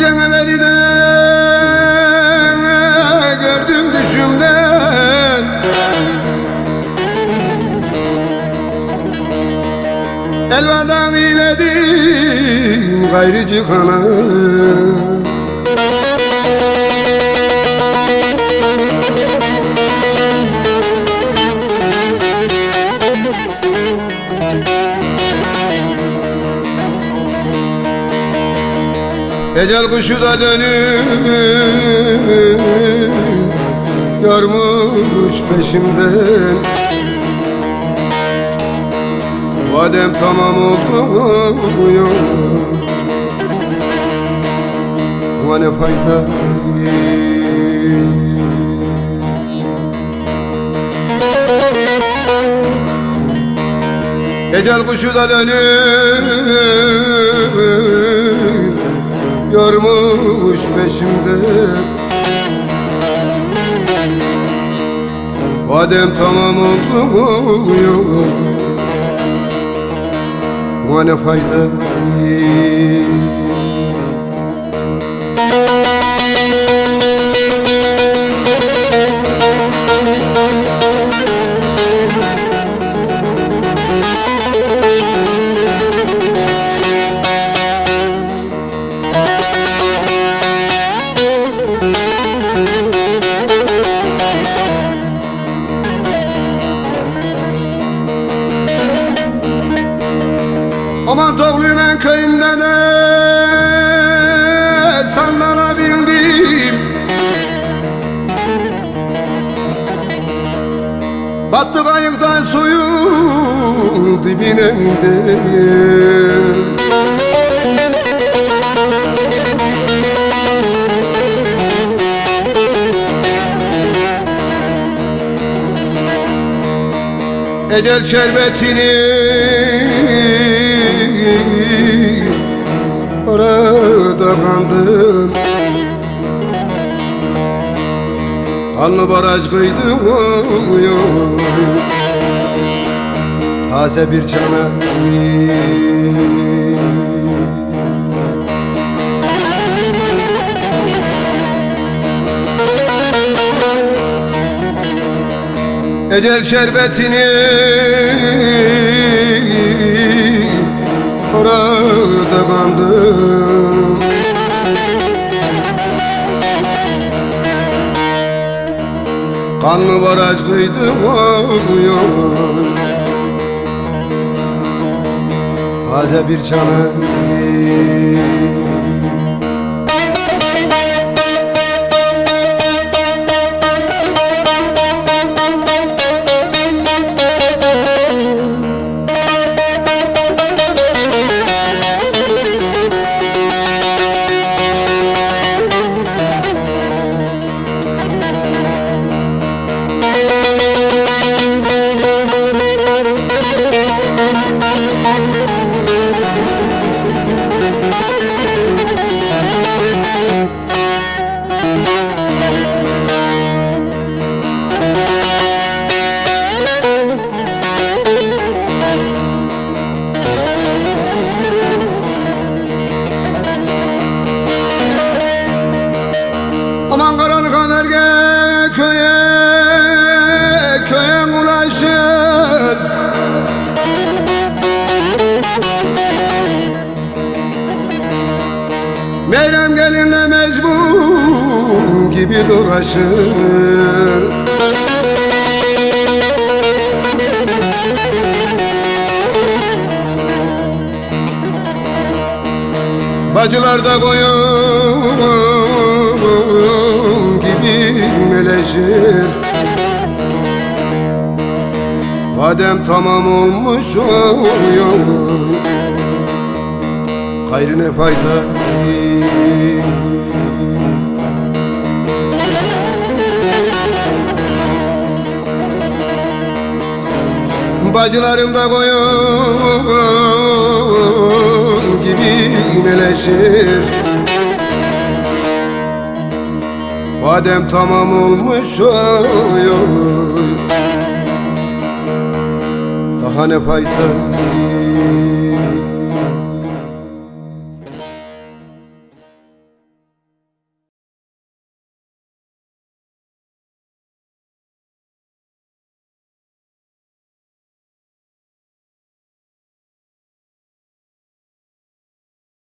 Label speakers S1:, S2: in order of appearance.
S1: gecen Gördüm düşümden Elveda eyledim gayrı cihana Thank you. Ecel kuşu da dönüp Yormuş peşimden Vadem tamam oldu yok. Ama ne fayda? Ecel kuşu da dönüp Yormuş peşimde. Vadem tamam oldu mu? Yok. Buna ne fayda Aman Toglümen köyünde de sallanabildim Battı kayıktan suyun dibine indim Ecel şerbetini Orada kandım Kanlı baraj kıydım oy. Taze bir çana Ecel şerbetini Orada kandım Kanlı baraj kıydım oy, oy. Taze bir çana gibi dolaşır. Bacılar da koyun gibi meleşir. Vadem tamam olmuş oluyor. Gayrı ne fayda Bacılarım da koyun gibi meleşir Vadem tamam olmuş oy oy Daha ne fayda